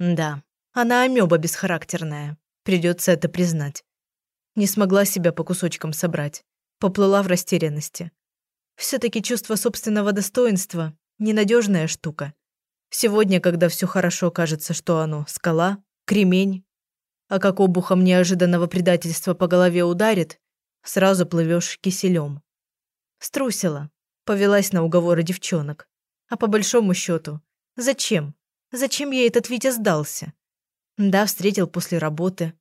Да, она амеба бесхарактерная. Придется это признать. Не смогла себя по кусочкам собрать. Поплыла в растерянности. Все-таки чувство собственного достоинства – ненадежная штука. Сегодня, когда все хорошо, кажется, что оно – скала, кремень. А как обухом неожиданного предательства по голове ударит, сразу плывешь киселем. Струсила, повелась на уговоры девчонок. А по большому счету, зачем? Зачем ей этот Витя сдался? Да, встретил после работы.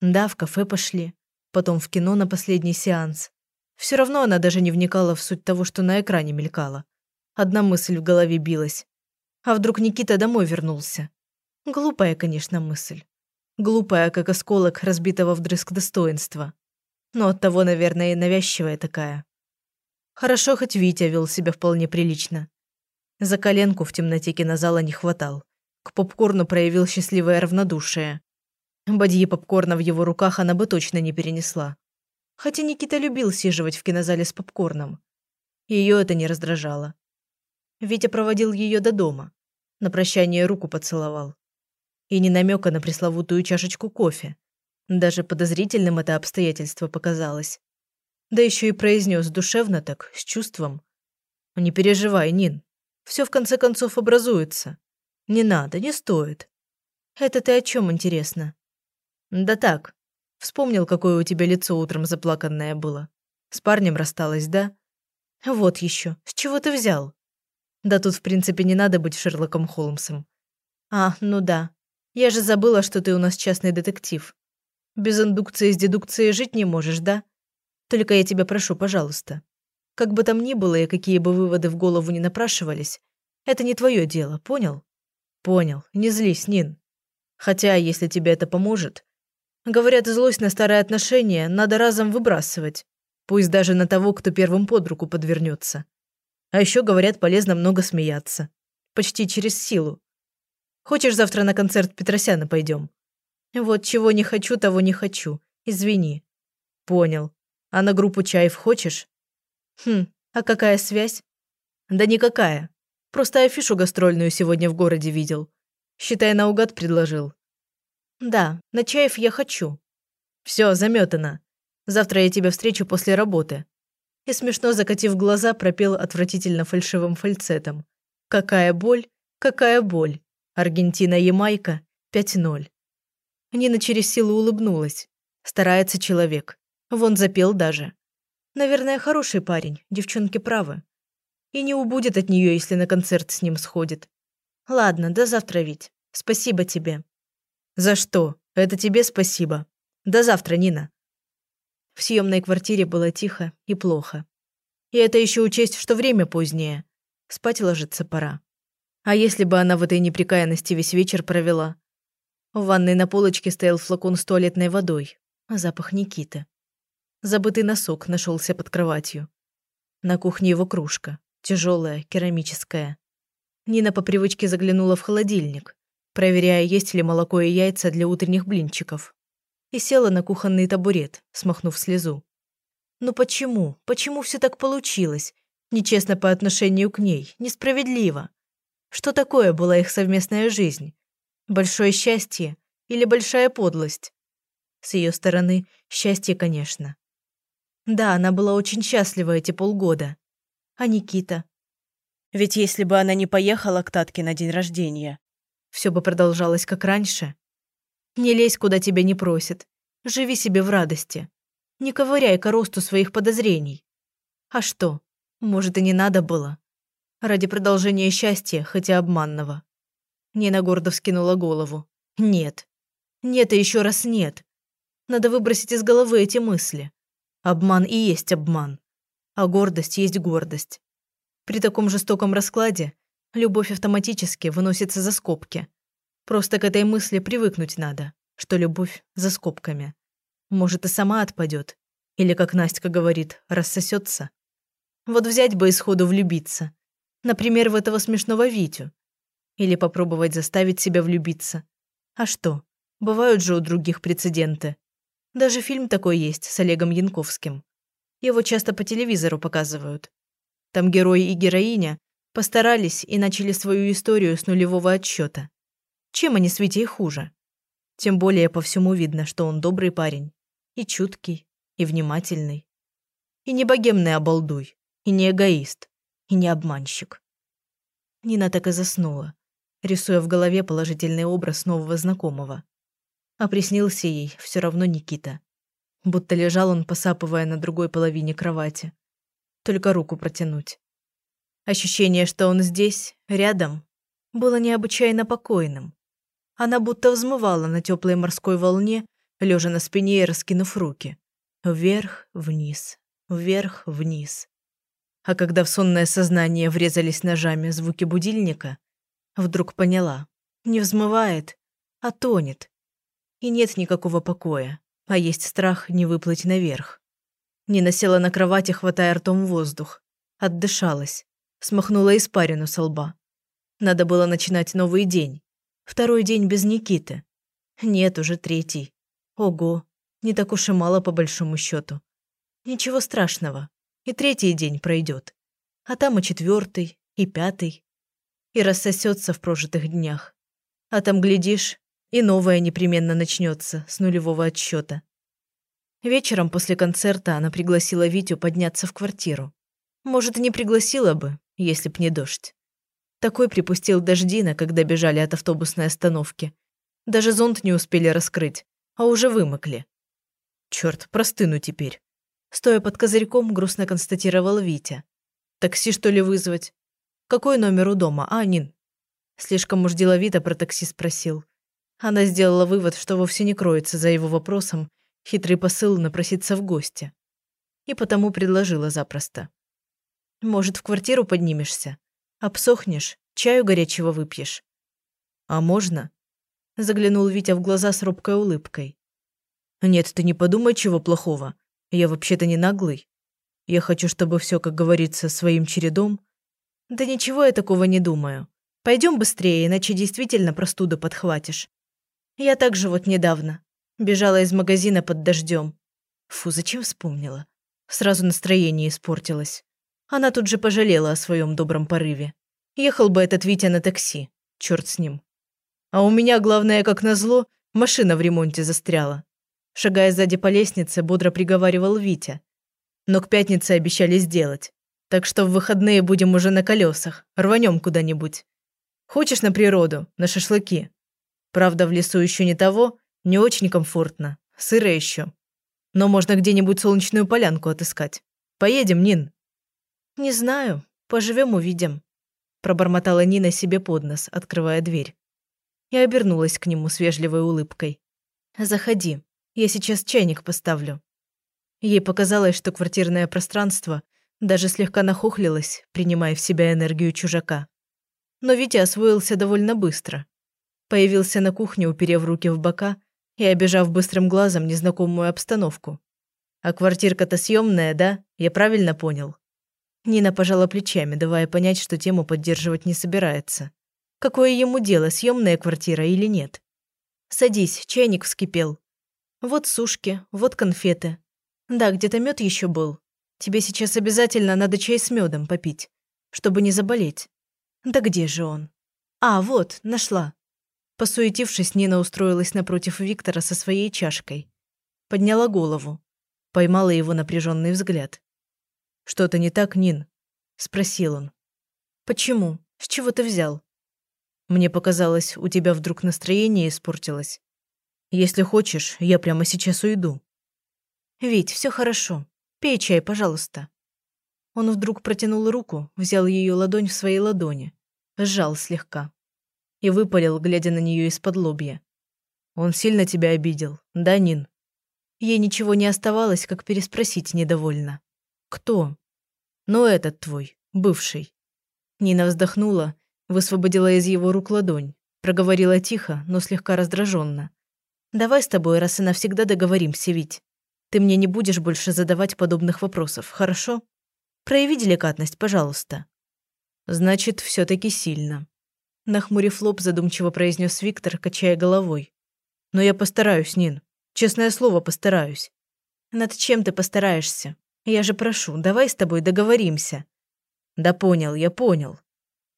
Да, в кафе пошли. Потом в кино на последний сеанс. Все равно она даже не вникала в суть того, что на экране мелькала. Одна мысль в голове билась. А вдруг Никита домой вернулся? Глупая, конечно, мысль. Глупая, как осколок разбитого вдрызг достоинства. Но оттого, наверное, и навязчивая такая. Хорошо, хоть Витя вел себя вполне прилично. За коленку в темноте кинозала не хватал. К попкорну проявил счастливое равнодушие. Бадьи попкорна в его руках она бы точно не перенесла. Хотя Никита любил сиживать в кинозале с попкорном. Ее это не раздражало. Витя проводил ее до дома. На прощание руку поцеловал. И не намека на пресловутую чашечку кофе. Даже подозрительным это обстоятельство показалось. Да еще и произнес душевно так, с чувством. «Не переживай, Нин. Все в конце концов образуется. Не надо, не стоит. Это ты о чем интересно? Да так. Вспомнил, какое у тебя лицо утром заплаканное было. С парнем рассталась, да? Вот еще. С чего ты взял? Да тут, в принципе, не надо быть Шерлоком Холмсом. А, ну да. Я же забыла, что ты у нас частный детектив. Без индукции с дедукцией жить не можешь, да? Только я тебя прошу, пожалуйста. Как бы там ни было и какие бы выводы в голову не напрашивались, это не твое дело, понял? Понял. Не злись, Нин. Хотя, если тебе это поможет... Говорят, злость на старые отношения надо разом выбрасывать. Пусть даже на того, кто первым под руку подвернется. А еще, говорят, полезно много смеяться. Почти через силу. Хочешь, завтра на концерт Петросяна пойдем? Вот чего не хочу, того не хочу. Извини. Понял. А на группу чаев хочешь? Хм, а какая связь? Да никакая. Просто афишу гастрольную сегодня в городе видел. Считай, наугад предложил. Да, на чаев я хочу. Все, заметано. Завтра я тебя встречу после работы. И смешно закатив глаза, пропел отвратительно фальшивым фальцетом. Какая боль, какая боль. Аргентина-Ямайка 5-0. Нина через силу улыбнулась. Старается человек. Вон запел даже. Наверное, хороший парень, девчонки правы и не убудет от нее, если на концерт с ним сходит. Ладно, до завтра, Вить. Спасибо тебе. За что? Это тебе спасибо. До завтра, Нина. В съемной квартире было тихо и плохо. И это еще учесть, что время позднее. Спать ложиться пора. А если бы она в этой неприкаянности весь вечер провела? В ванной на полочке стоял флакон с туалетной водой. Запах Никиты. Забытый носок нашелся под кроватью. На кухне его кружка тяжелая, керамическая. Нина по привычке заглянула в холодильник, проверяя, есть ли молоко и яйца для утренних блинчиков. И села на кухонный табурет, смахнув слезу. Ну почему? Почему все так получилось? Нечестно по отношению к ней, несправедливо. Что такое была их совместная жизнь? Большое счастье или большая подлость? С ее стороны, счастье, конечно. Да, она была очень счастлива эти полгода. А Никита? Ведь если бы она не поехала к Татке на день рождения, все бы продолжалось как раньше. Не лезь, куда тебя не просят. Живи себе в радости. Не ковыряй коросту своих подозрений. А что? Может, и не надо было? Ради продолжения счастья, хотя обманного. Нина гордо вскинула голову. Нет. Нет и еще раз нет. Надо выбросить из головы эти мысли. Обман и есть обман а гордость есть гордость. При таком жестоком раскладе любовь автоматически выносится за скобки. Просто к этой мысли привыкнуть надо, что любовь за скобками. Может, и сама отпадет. Или, как Настя говорит, рассосется. Вот взять бы исходу влюбиться. Например, в этого смешного Витю. Или попробовать заставить себя влюбиться. А что? Бывают же у других прецеденты. Даже фильм такой есть с Олегом Янковским. Его часто по телевизору показывают. Там герой и героиня постарались и начали свою историю с нулевого отсчета. Чем они с Витей хуже? Тем более по всему видно, что он добрый парень. И чуткий, и внимательный. И не богемный обалдуй, и не эгоист, и не обманщик. Нина так и заснула, рисуя в голове положительный образ нового знакомого. А приснился ей все равно Никита. Будто лежал он, посапывая на другой половине кровати. Только руку протянуть. Ощущение, что он здесь, рядом, было необычайно покойным. Она будто взмывала на теплой морской волне, лежа на спине и раскинув руки. Вверх, вниз, вверх, вниз. А когда в сонное сознание врезались ножами звуки будильника, вдруг поняла. Не взмывает, а тонет. И нет никакого покоя, а есть страх не выплыть наверх. Нина села на кровати, хватая ртом воздух. Отдышалась. Смахнула испарину со лба. Надо было начинать новый день. Второй день без Никиты. Нет, уже третий. Ого, не так уж и мало по большому счету. Ничего страшного. И третий день пройдет. А там и четвертый, и пятый. И рассосется в прожитых днях. А там, глядишь, и новое непременно начнется с нулевого отсчета. Вечером после концерта она пригласила Витю подняться в квартиру. Может, и не пригласила бы, если б не дождь. Такой припустил дождина, когда бежали от автобусной остановки. Даже зонт не успели раскрыть, а уже вымокли. Черт, простыну теперь. Стоя под козырьком, грустно констатировал Витя. Такси, что ли, вызвать? Какой номер у дома, а, Нин? Слишком уж деловито про такси спросил. Она сделала вывод, что вовсе не кроется за его вопросом хитрый посыл напроситься в гости. И потому предложила запросто. «Может, в квартиру поднимешься? Обсохнешь, чаю горячего выпьешь». «А можно?» Заглянул Витя в глаза с робкой улыбкой. «Нет, ты не подумай, чего плохого. Я вообще-то не наглый. Я хочу, чтобы все, как говорится, своим чередом». «Да ничего я такого не думаю. Пойдем быстрее, иначе действительно простуду подхватишь. Я так же вот недавно. Бежала из магазина под дождем. Фу, зачем вспомнила? Сразу настроение испортилось. Она тут же пожалела о своем добром порыве. Ехал бы этот Витя на такси. Черт с ним. А у меня, главное, как назло, машина в ремонте застряла. Шагая сзади по лестнице, бодро приговаривал Витя. Но к пятнице обещали сделать. Так что в выходные будем уже на колесах, рванем куда-нибудь. Хочешь на природу, на шашлыки? Правда, в лесу еще не того, не очень комфортно, сыро еще. Но можно где-нибудь солнечную полянку отыскать. Поедем, Нин?» «Не знаю. Поживем, увидим», – пробормотала Нина себе под нос, открывая дверь. Я обернулась к нему с вежливой улыбкой. «Заходи. Я сейчас чайник поставлю». Ей показалось, что квартирное пространство даже слегка нахохлилось, принимая в себя энергию чужака. Но Витя освоился довольно быстро. Появился на кухне, уперев руки в бока и обижав быстрым глазом незнакомую обстановку. «А квартирка-то съемная, да? Я правильно понял?» Нина пожала плечами, давая понять, что тему поддерживать не собирается. Какое ему дело, съемная квартира или нет? «Садись, чайник вскипел. Вот сушки, вот конфеты. Да, где-то мед еще был. Тебе сейчас обязательно надо чай с медом попить, чтобы не заболеть. Да где же он? А, вот, нашла. Посуетившись, Нина устроилась напротив Виктора со своей чашкой. Подняла голову. Поймала его напряженный взгляд. «Что-то не так, Нин?» – спросил он. «Почему? С чего ты взял?» «Мне показалось, у тебя вдруг настроение испортилось. Если хочешь, я прямо сейчас уйду». «Вить, все хорошо. Пей чай, пожалуйста». Он вдруг протянул руку, взял ее ладонь в свои ладони, сжал слегка и выпалил, глядя на нее из-под лобья. «Он сильно тебя обидел, да, Нин?» Ей ничего не оставалось, как переспросить недовольно. «Кто?» «Ну, этот твой, бывший». Нина вздохнула, высвободила из его рук ладонь, проговорила тихо, но слегка раздраженно. «Давай с тобой раз и навсегда договоримся, Вить. Ты мне не будешь больше задавать подобных вопросов, хорошо? Прояви деликатность, пожалуйста». «Значит, все таки сильно», Нахмурив лоб, задумчиво произнес Виктор, качая головой. «Но я постараюсь, Нин. Честное слово, постараюсь». «Над чем ты постараешься? Я же прошу, давай с тобой договоримся». «Да понял, я понял.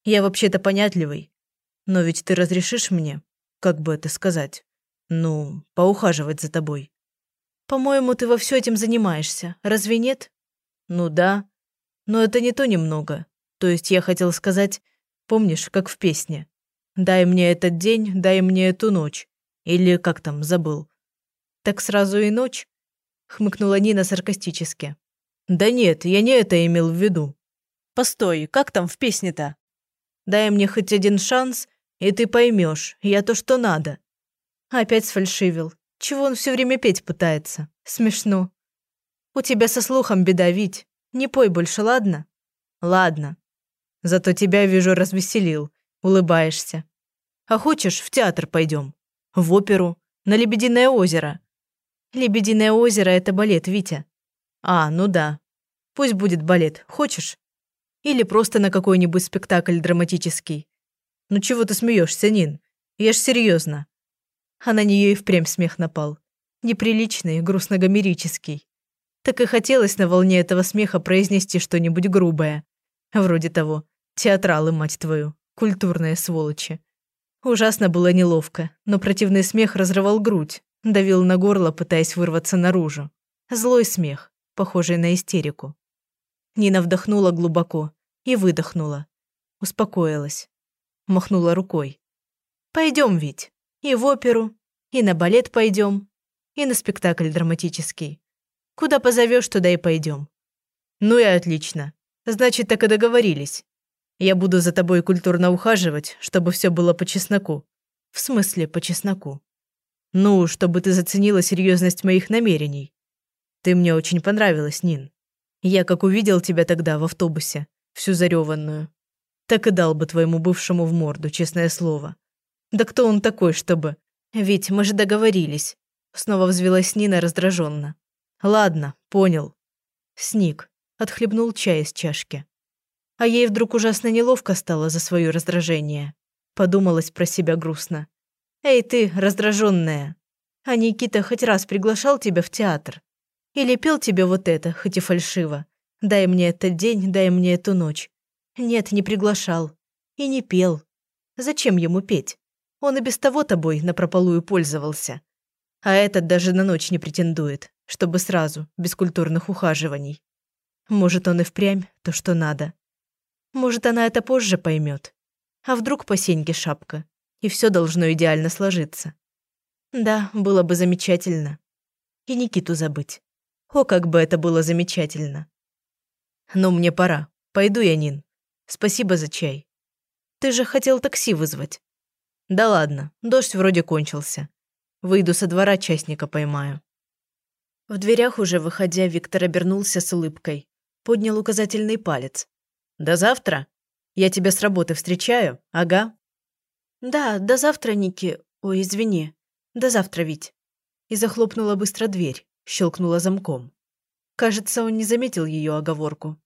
Я вообще-то понятливый. Но ведь ты разрешишь мне? как бы это сказать, ну, поухаживать за тобой. По-моему, ты во все этим занимаешься, разве нет? Ну да, но это не то немного. То есть я хотел сказать, помнишь, как в песне? Дай мне этот день, дай мне эту ночь. Или как там, забыл. Так сразу и ночь? Хмыкнула Нина саркастически. Да нет, я не это имел в виду. Постой, как там в песне-то? Дай мне хоть один шанс, и ты поймешь, я то, что надо. Опять сфальшивил. Чего он все время петь пытается? Смешно. У тебя со слухом беда, Вить. Не пой больше, ладно? Ладно. Зато тебя, вижу, развеселил. Улыбаешься. А хочешь, в театр пойдем? В оперу? На Лебединое озеро? Лебединое озеро – это балет, Витя. А, ну да. Пусть будет балет. Хочешь? Или просто на какой-нибудь спектакль драматический. Ну чего ты смеешься, Нин? Я ж серьезно. А на нее и впрямь смех напал. Неприличный, грустно-гомерический. Так и хотелось на волне этого смеха произнести что-нибудь грубое. Вроде того. Театралы, мать твою. Культурные сволочи. Ужасно было неловко, но противный смех разрывал грудь, давил на горло, пытаясь вырваться наружу. Злой смех, похожий на истерику. Нина вдохнула глубоко и выдохнула. Успокоилась. Махнула рукой. Пойдем, ведь. И в оперу, и на балет пойдем, и на спектакль драматический. Куда позовешь, туда и пойдем. Ну и отлично. Значит, так и договорились. Я буду за тобой культурно ухаживать, чтобы все было по чесноку. В смысле, по чесноку. Ну, чтобы ты заценила серьезность моих намерений. Ты мне очень понравилась, Нин. Я как увидел тебя тогда в автобусе, всю зареванную, так и дал бы твоему бывшему в морду, честное слово. Да кто он такой, чтобы... Ведь мы же договорились. Снова взвелась Нина раздраженно. Ладно, понял. Сник. Отхлебнул чай из чашки. А ей вдруг ужасно неловко стало за свое раздражение. Подумалась про себя грустно. «Эй ты, раздраженная! А Никита хоть раз приглашал тебя в театр? Или пел тебе вот это, хоть и фальшиво? Дай мне этот день, дай мне эту ночь. Нет, не приглашал. И не пел. Зачем ему петь? Он и без того тобой напропалую пользовался. А этот даже на ночь не претендует, чтобы сразу, без культурных ухаживаний. Может, он и впрямь то, что надо. Может, она это позже поймет. А вдруг по сеньке шапка, и все должно идеально сложиться. Да, было бы замечательно. И Никиту забыть. О, как бы это было замечательно. Но мне пора. Пойду я, Нин. Спасибо за чай. Ты же хотел такси вызвать. Да ладно, дождь вроде кончился. Выйду со двора, частника поймаю. В дверях уже выходя, Виктор обернулся с улыбкой. Поднял указательный палец. «До завтра? Я тебя с работы встречаю, ага?» «Да, до завтра, Ники. Ой, извини. До завтра, Вить». И захлопнула быстро дверь, щелкнула замком. Кажется, он не заметил ее оговорку.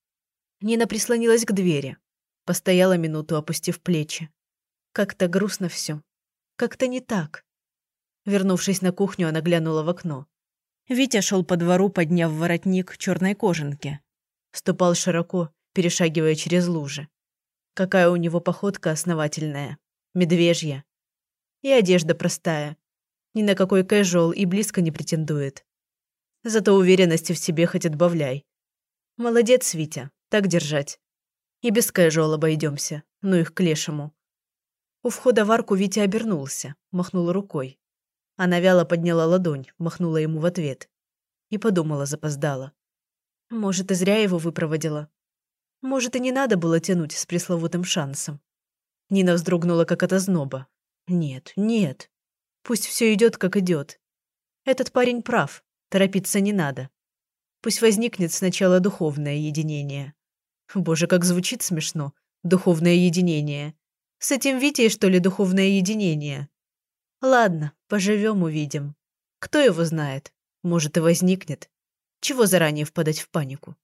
Нина прислонилась к двери. Постояла минуту, опустив плечи. Как-то грустно все. Как-то не так. Вернувшись на кухню, она глянула в окно. Витя шел по двору, подняв воротник черной кожанки. Ступал широко, перешагивая через лужи. Какая у него походка основательная. Медвежья. И одежда простая. Ни на какой кэжуал и близко не претендует. Зато уверенности в себе хоть отбавляй. Молодец, Витя, так держать. И без кэжуал обойдемся, ну их к лешему. У входа в арку Витя обернулся, махнул рукой. Она вяло подняла ладонь, махнула ему в ответ. И подумала запоздала. Может, и зря его выпроводила. Может, и не надо было тянуть с пресловутым шансом. Нина вздрогнула, как от озноба. Нет, нет. Пусть все идет, как идет. Этот парень прав, торопиться не надо. Пусть возникнет сначала духовное единение. Боже, как звучит смешно. Духовное единение. С этим Витей, что ли, духовное единение? Ладно, поживем, увидим. Кто его знает? Может, и возникнет. Чего заранее впадать в панику?